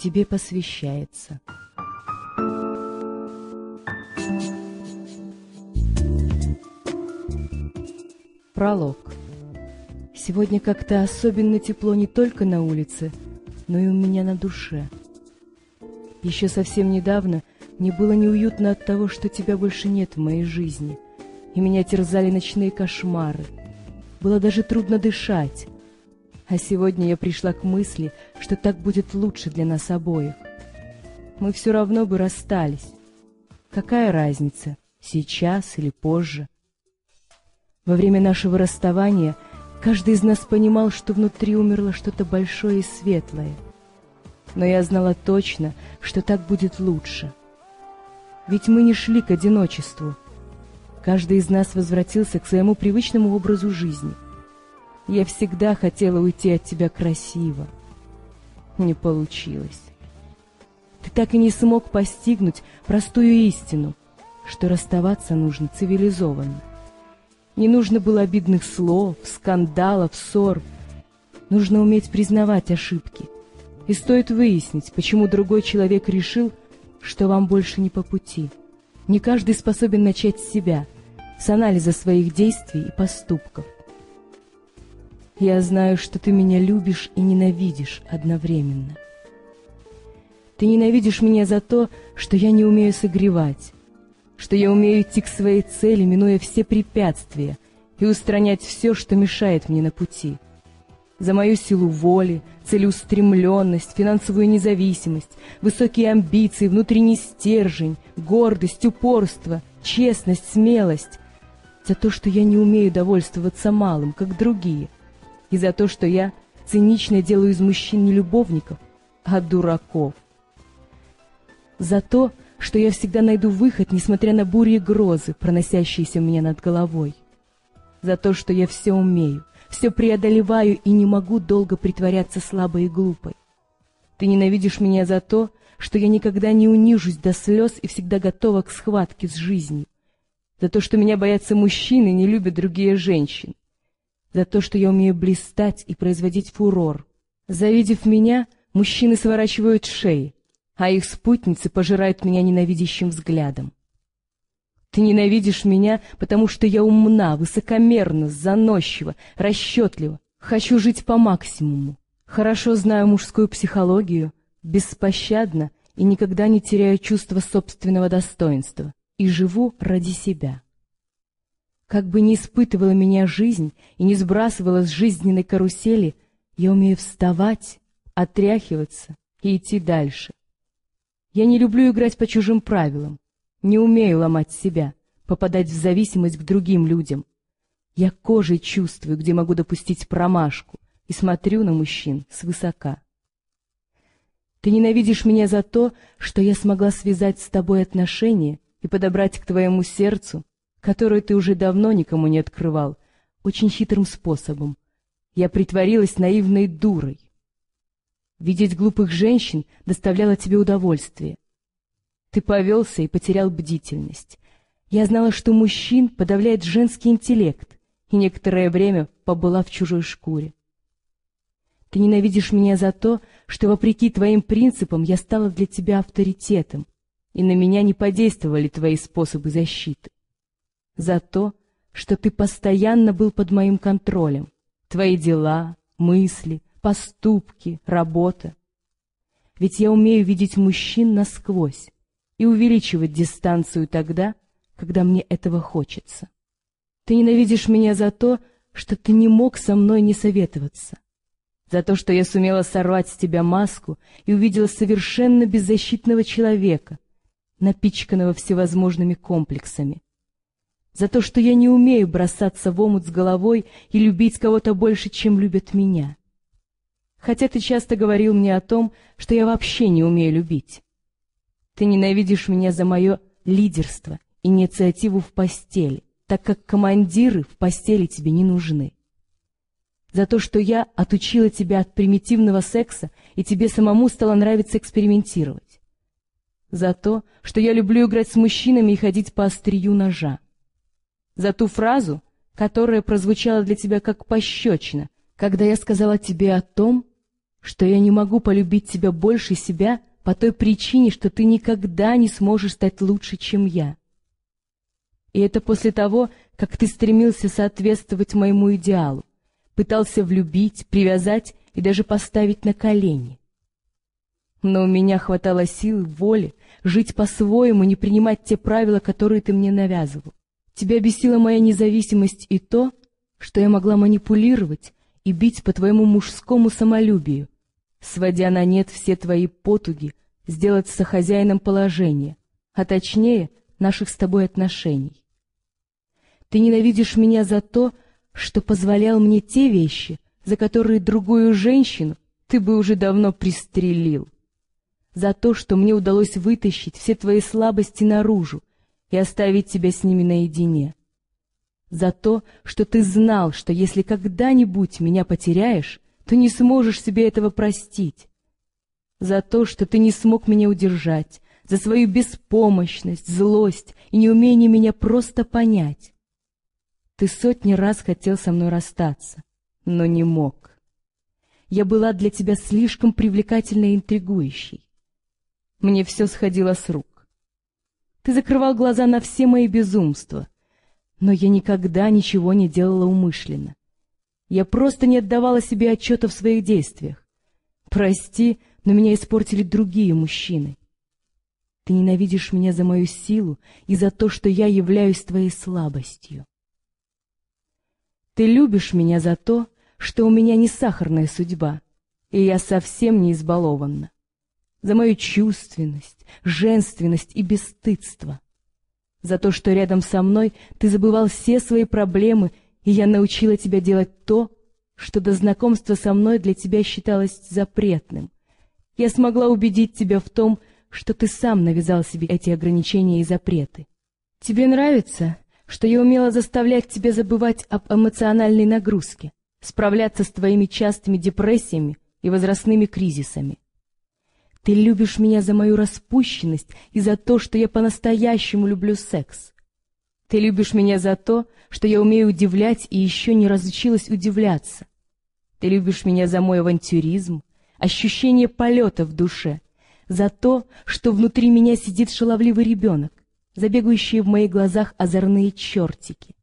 тебе посвящается. Пролог. Сегодня как-то особенно тепло не только на улице, но и у меня на душе. Еще совсем недавно мне было неуютно от того, что тебя больше нет в моей жизни, и меня терзали ночные кошмары. Было даже трудно дышать. А сегодня я пришла к мысли, что так будет лучше для нас обоих. Мы все равно бы расстались. Какая разница, сейчас или позже? Во время нашего расставания каждый из нас понимал, что внутри умерло что-то большое и светлое. Но я знала точно, что так будет лучше. Ведь мы не шли к одиночеству. Каждый из нас возвратился к своему привычному образу жизни. Я всегда хотела уйти от тебя красиво. Не получилось. Ты так и не смог постигнуть простую истину, что расставаться нужно цивилизованно. Не нужно было обидных слов, скандалов, ссор. Нужно уметь признавать ошибки. И стоит выяснить, почему другой человек решил, что вам больше не по пути. Не каждый способен начать с себя, с анализа своих действий и поступков. Я знаю, что ты меня любишь и ненавидишь одновременно. Ты ненавидишь меня за то, что я не умею согревать, что я умею идти к своей цели, минуя все препятствия, и устранять все, что мешает мне на пути. За мою силу воли, целеустремленность, финансовую независимость, высокие амбиции, внутренний стержень, гордость, упорство, честность, смелость. За то, что я не умею довольствоваться малым, как другие. И за то, что я цинично делаю из мужчин не любовников, а дураков. За то, что я всегда найду выход, несмотря на бури и грозы, проносящиеся меня над головой. За то, что я все умею, все преодолеваю и не могу долго притворяться слабой и глупой. Ты ненавидишь меня за то, что я никогда не унижусь до слез и всегда готова к схватке с жизнью. За то, что меня боятся мужчины и не любят другие женщины. За то, что я умею блистать и производить фурор. Завидев меня, мужчины сворачивают шеи, а их спутницы пожирают меня ненавидящим взглядом. Ты ненавидишь меня, потому что я умна, высокомерна, заносчива, расчетлива, хочу жить по максимуму, хорошо знаю мужскую психологию, беспощадно и никогда не теряю чувство собственного достоинства и живу ради себя. Как бы ни испытывала меня жизнь и не сбрасывала с жизненной карусели, я умею вставать, отряхиваться и идти дальше. Я не люблю играть по чужим правилам, не умею ломать себя, попадать в зависимость к другим людям. Я кожей чувствую, где могу допустить промашку, и смотрю на мужчин свысока. Ты ненавидишь меня за то, что я смогла связать с тобой отношения и подобрать к твоему сердцу, которое ты уже давно никому не открывал, очень хитрым способом. Я притворилась наивной дурой. Видеть глупых женщин доставляло тебе удовольствие. Ты повелся и потерял бдительность. Я знала, что мужчин подавляет женский интеллект, и некоторое время побыла в чужой шкуре. Ты ненавидишь меня за то, что, вопреки твоим принципам, я стала для тебя авторитетом, и на меня не подействовали твои способы защиты. За то, что ты постоянно был под моим контролем, твои дела, мысли — поступки, работа. Ведь я умею видеть мужчин насквозь и увеличивать дистанцию тогда, когда мне этого хочется. Ты ненавидишь меня за то, что ты не мог со мной не советоваться, за то, что я сумела сорвать с тебя маску и увидела совершенно беззащитного человека, напичканного всевозможными комплексами, за то, что я не умею бросаться в омут с головой и любить кого-то больше, чем любят меня, хотя ты часто говорил мне о том, что я вообще не умею любить. Ты ненавидишь меня за мое лидерство, инициативу в постели, так как командиры в постели тебе не нужны. За то, что я отучила тебя от примитивного секса, и тебе самому стало нравиться экспериментировать. За то, что я люблю играть с мужчинами и ходить по острию ножа. За ту фразу, которая прозвучала для тебя как пощечина, когда я сказала тебе о том, что я не могу полюбить тебя больше себя по той причине, что ты никогда не сможешь стать лучше, чем я. И это после того, как ты стремился соответствовать моему идеалу, пытался влюбить, привязать и даже поставить на колени. Но у меня хватало сил, воли жить по-своему, не принимать те правила, которые ты мне навязывал. Тебя бесила моя независимость и то, что я могла манипулировать и бить по твоему мужскому самолюбию, сводя на нет все твои потуги сделаться хозяином положения, а точнее наших с тобой отношений. Ты ненавидишь меня за то, что позволял мне те вещи, за которые другую женщину ты бы уже давно пристрелил. За то, что мне удалось вытащить все твои слабости наружу и оставить тебя с ними наедине. За то, что ты знал, что если когда-нибудь меня потеряешь, то не сможешь себе этого простить. За то, что ты не смог меня удержать, за свою беспомощность, злость и неумение меня просто понять. Ты сотни раз хотел со мной расстаться, но не мог. Я была для тебя слишком привлекательной и интригующей. Мне все сходило с рук. Ты закрывал глаза на все мои безумства, но я никогда ничего не делала умышленно. Я просто не отдавала себе отчета в своих действиях. Прости, но меня испортили другие мужчины. Ты ненавидишь меня за мою силу и за то, что я являюсь твоей слабостью. Ты любишь меня за то, что у меня не сахарная судьба, и я совсем не избалованна. За мою чувственность, женственность и бесстыдство. За то, что рядом со мной ты забывал все свои проблемы, и я научила тебя делать то, что до знакомства со мной для тебя считалось запретным. Я смогла убедить тебя в том, что ты сам навязал себе эти ограничения и запреты. Тебе нравится, что я умела заставлять тебя забывать об эмоциональной нагрузке, справляться с твоими частыми депрессиями и возрастными кризисами. Ты любишь меня за мою распущенность и за то, что я по-настоящему люблю секс. Ты любишь меня за то, что я умею удивлять и еще не разучилась удивляться. Ты любишь меня за мой авантюризм, ощущение полета в душе, за то, что внутри меня сидит шаловливый ребенок, забегающие в моих глазах озорные чертики.